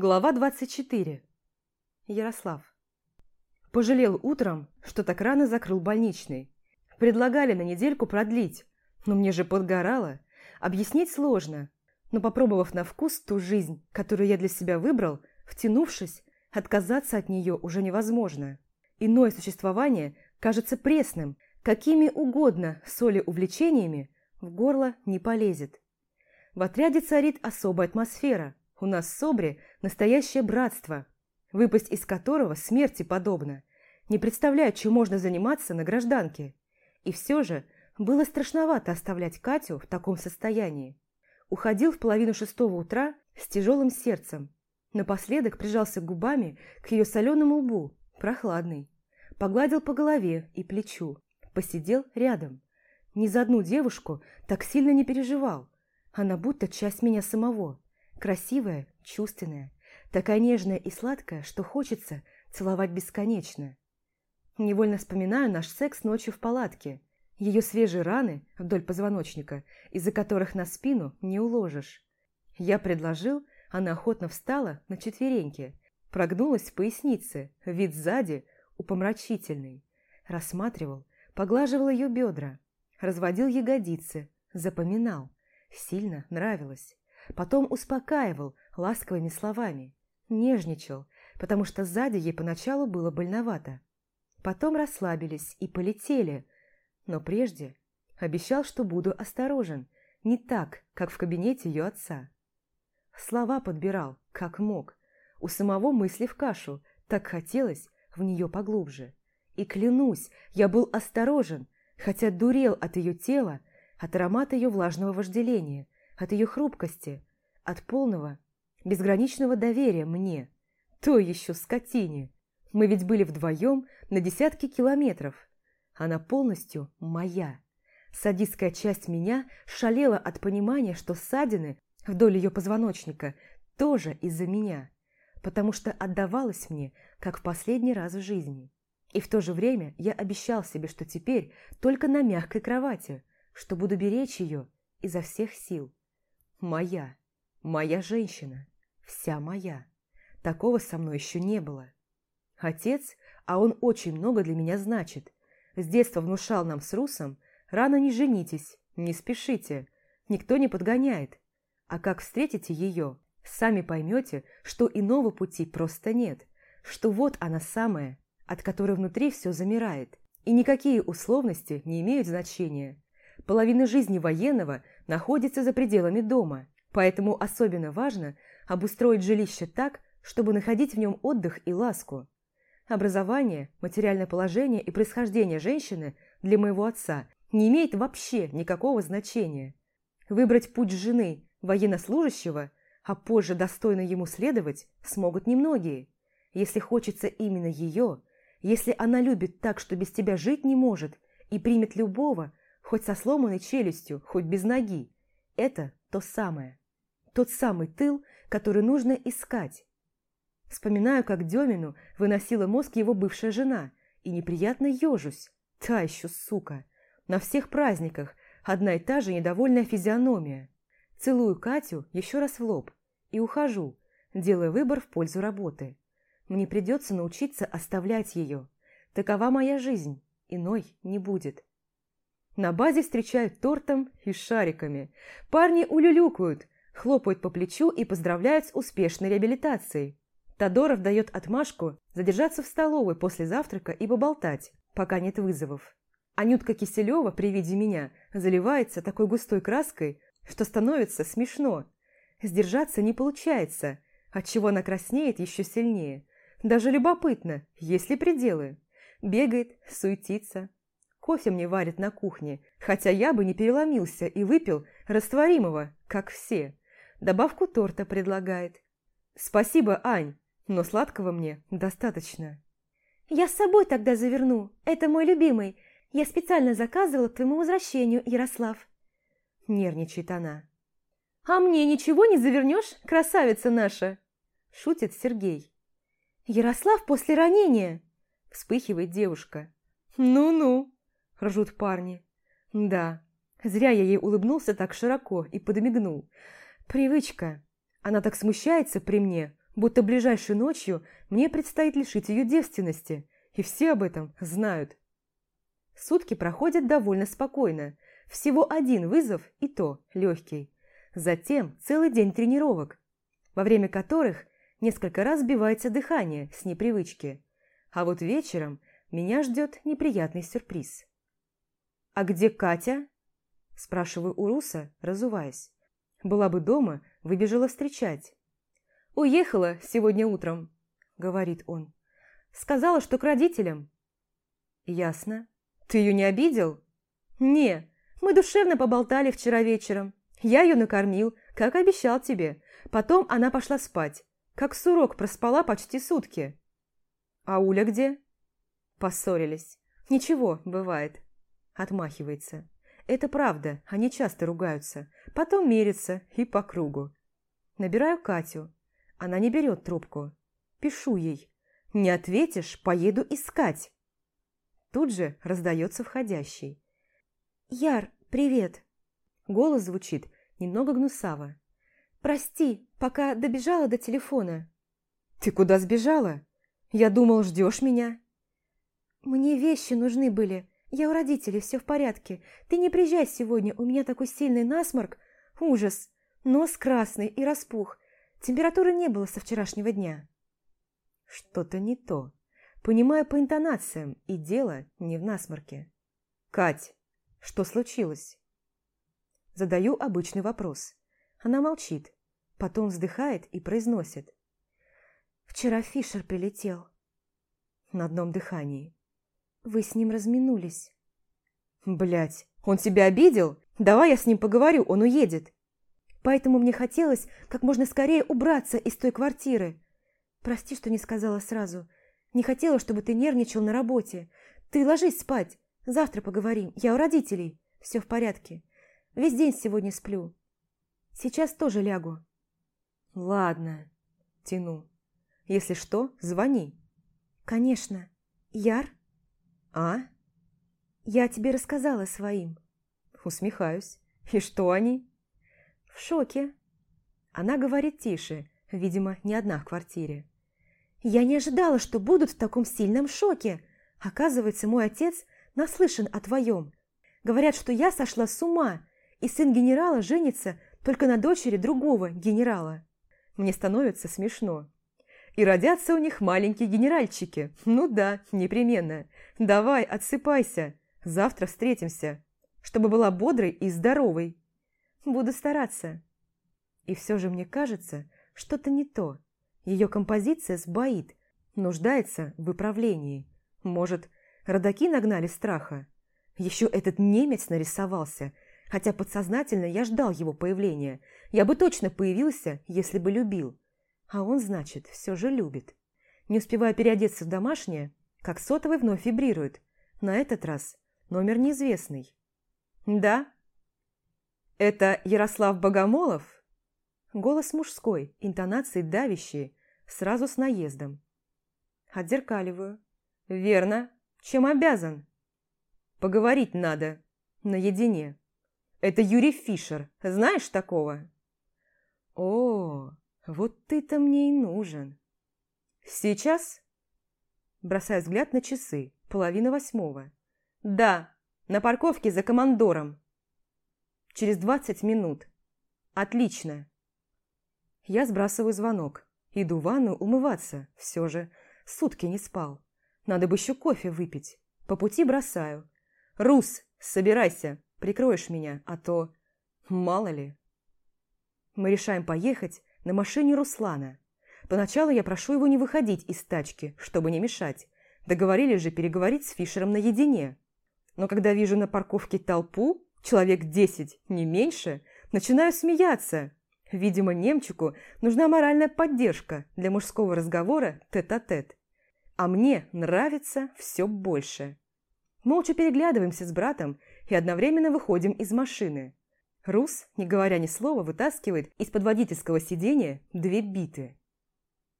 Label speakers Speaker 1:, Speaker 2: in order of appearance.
Speaker 1: Глава 24. Ярослав. Пожалел утром, что так рано закрыл больничный. Предлагали на недельку продлить, но мне же подгорало. Объяснить сложно, но попробовав на вкус ту жизнь, которую я для себя выбрал, втянувшись, отказаться от нее уже невозможно. Иное существование кажется пресным, какими угодно соли увлечениями в горло не полезет. В отряде царит особая атмосфера – у нас в Собре настоящее братство, выпасть из которого смерти подобно. Не представляю, чем можно заниматься на гражданке. И все же было страшновато оставлять Катю в таком состоянии. Уходил в половину шестого утра с тяжелым сердцем. Напоследок прижался губами к ее соленому лбу, прохладный. Погладил по голове и плечу. Посидел рядом. Ни за одну девушку так сильно не переживал. Она будто часть меня самого. Красивая, чувственная, такая нежная и сладкая, что хочется целовать бесконечно. Невольно вспоминаю наш секс ночью в палатке, ее свежие раны вдоль позвоночника, из-за которых на спину не уложишь. Я предложил, она охотно встала на четвереньки, прогнулась в пояснице, вид сзади упомрачительный. Рассматривал, поглаживал ее бедра, разводил ягодицы, запоминал. Сильно нравилось. Потом успокаивал ласковыми словами, нежничал, потому что сзади ей поначалу было больновато. Потом расслабились и полетели, но прежде обещал, что буду осторожен, не так, как в кабинете ее отца. Слова подбирал, как мог. У самого мысли в кашу, так хотелось в нее поглубже. И клянусь, я был осторожен, хотя дурел от ее тела, от аромата ее влажного вожделения, от ее хрупкости, от полного, безграничного доверия мне, то еще скотине. Мы ведь были вдвоем на десятки километров. Она полностью моя. Садистская часть меня шалела от понимания, что ссадины вдоль ее позвоночника тоже из-за меня, потому что отдавалась мне, как в последний раз в жизни. И в то же время я обещал себе, что теперь только на мягкой кровати, что буду беречь ее изо всех сил. Моя. Моя женщина. Вся моя. Такого со мной еще не было. Отец, а он очень много для меня значит. С детства внушал нам с Русом, рано не женитесь, не спешите, никто не подгоняет. А как встретите ее, сами поймете, что иного пути просто нет, что вот она самая, от которой внутри все замирает, и никакие условности не имеют значения. Половина жизни военного находится за пределами дома, поэтому особенно важно обустроить жилище так, чтобы находить в нем отдых и ласку. Образование, материальное положение и происхождение женщины для моего отца не имеет вообще никакого значения. Выбрать путь жены военнослужащего, а позже достойно ему следовать, смогут немногие. Если хочется именно ее, если она любит так, что без тебя жить не может, и примет любого, хоть со сломанной челюстью, хоть без ноги. Это то самое. Тот самый тыл, который нужно искать. Вспоминаю, как Демину выносила мозг его бывшая жена, и неприятно ежусь. Та еще сука. На всех праздниках одна и та же недовольная физиономия. Целую Катю еще раз в лоб и ухожу, делая выбор в пользу работы. Мне придется научиться оставлять ее. Такова моя жизнь, иной не будет. На базе встречают тортом и шариками. Парни улюлюкают, хлопают по плечу и поздравляют с успешной реабилитацией. Тодоров дает отмашку задержаться в столовой после завтрака и поболтать, пока нет вызовов. Анютка Киселева при виде меня заливается такой густой краской, что становится смешно. Сдержаться не получается, отчего она краснеет еще сильнее. Даже любопытно, есть ли пределы. Бегает, суетится, Кофе мне варит на кухне, хотя я бы не переломился и выпил растворимого, как все. Добавку торта предлагает. Спасибо, Ань, но сладкого мне достаточно.
Speaker 2: Я с собой тогда заверну, это мой любимый. Я специально заказывала к твоему возвращению, Ярослав.
Speaker 1: Нервничает она. А мне ничего не завернешь, красавица наша? Шутит Сергей.
Speaker 2: Ярослав после ранения.
Speaker 1: Вспыхивает девушка. Ну-ну, – ржут парни. Да, зря я ей улыбнулся так широко и подмигнул. Привычка. Она так смущается при мне, Будто ближайшей ночью мне предстоит лишить ее девственности, и все об этом знают. Сутки проходят довольно спокойно. Всего один вызов, и то легкий. Затем целый день тренировок, во время которых несколько раз сбивается дыхание с непривычки. А вот вечером меня ждет неприятный сюрприз. «А где Катя?» – спрашиваю у Руса, разуваясь. Была бы дома, выбежала встречать. «Уехала сегодня утром», – говорит он. «Сказала, что к родителям». «Ясно. Ты ее не обидел?» «Не, мы душевно поболтали вчера вечером. Я ее накормил, как обещал тебе. Потом она пошла спать. Как сурок проспала почти сутки». «А Уля где?» «Поссорились. Ничего, бывает». Отмахивается. Это правда, они часто ругаются. Потом мерятся и по кругу. Набираю Катю. Она не берет трубку. Пишу ей. «Не ответишь, поеду искать». Тут же раздается входящий.
Speaker 2: «Яр, привет!»
Speaker 1: Голос звучит немного гнусаво.
Speaker 2: «Прости, пока добежала до телефона».
Speaker 1: «Ты куда сбежала? Я думал, ждешь меня».
Speaker 2: «Мне вещи нужны были. Я у родителей, все в порядке. Ты не приезжай сегодня, у меня такой сильный насморк. Ужас. Нос красный и распух. Температуры не было со вчерашнего дня.
Speaker 1: Что-то не то. Понимаю по интонациям, и дело не в насморке. Кать, что случилось? Задаю обычный вопрос. Она молчит, потом вздыхает и произносит.
Speaker 2: Вчера Фишер прилетел.
Speaker 1: На одном дыхании.
Speaker 2: Вы с ним разминулись.
Speaker 1: Блять, он тебя обидел? Давай я с ним поговорю, он уедет.
Speaker 2: Поэтому мне хотелось как можно скорее убраться из той квартиры. Прости, что не сказала сразу. Не хотела, чтобы ты нервничал на работе. Ты ложись спать. Завтра поговорим. Я у родителей. Все в порядке. Весь день сегодня сплю. Сейчас тоже лягу.
Speaker 1: Ладно. Тяну. Если что, звони.
Speaker 2: Конечно. Яр?
Speaker 1: «А?»
Speaker 2: «Я тебе рассказала своим».
Speaker 1: Усмехаюсь. «И что они?»
Speaker 2: «В шоке».
Speaker 1: Она говорит тише, видимо, не одна в квартире.
Speaker 2: «Я не ожидала, что будут в таком сильном шоке. Оказывается, мой отец наслышан о твоем. Говорят, что я сошла с ума, и сын генерала женится только на дочери другого генерала».
Speaker 1: Мне становится смешно. И родятся у них маленькие генеральчики. Ну да, непременно. Давай, отсыпайся. Завтра встретимся. Чтобы была бодрой и здоровой.
Speaker 2: Буду стараться.
Speaker 1: И все же мне кажется, что-то не то. Ее композиция сбоит, нуждается в выправлении. Может, родаки нагнали страха? Еще этот немец нарисовался, хотя подсознательно я ждал его появления. Я бы точно появился, если бы любил. А он, значит, все же любит. Не успевая переодеться в домашнее, как сотовый вновь вибрирует. На этот раз номер неизвестный. «Да?» «Это Ярослав Богомолов?» Голос мужской, интонации давящие, сразу с наездом. Отзеркаливаю. «Верно. Чем обязан?» «Поговорить надо. Наедине. Это Юрий Фишер. Знаешь такого?» «О, вот ты-то мне и нужен. Сейчас? Бросаю взгляд на часы. Половина восьмого. Да, на парковке за командором. Через двадцать минут. Отлично. Я сбрасываю звонок. Иду в ванну умываться. Все же сутки не спал. Надо бы еще кофе выпить. По пути бросаю. Рус, собирайся, прикроешь меня, а то... Мало ли. Мы решаем поехать на машине Руслана. Поначалу я прошу его не выходить из тачки, чтобы не мешать. Договорились же переговорить с Фишером наедине. Но когда вижу на парковке толпу, человек десять, не меньше, начинаю смеяться. Видимо, немчику нужна моральная поддержка для мужского разговора тет-а-тет. -тет. А мне нравится все больше. Молча переглядываемся с братом и одновременно выходим из машины. Рус, не говоря ни слова, вытаскивает из-под водительского сиденья две биты.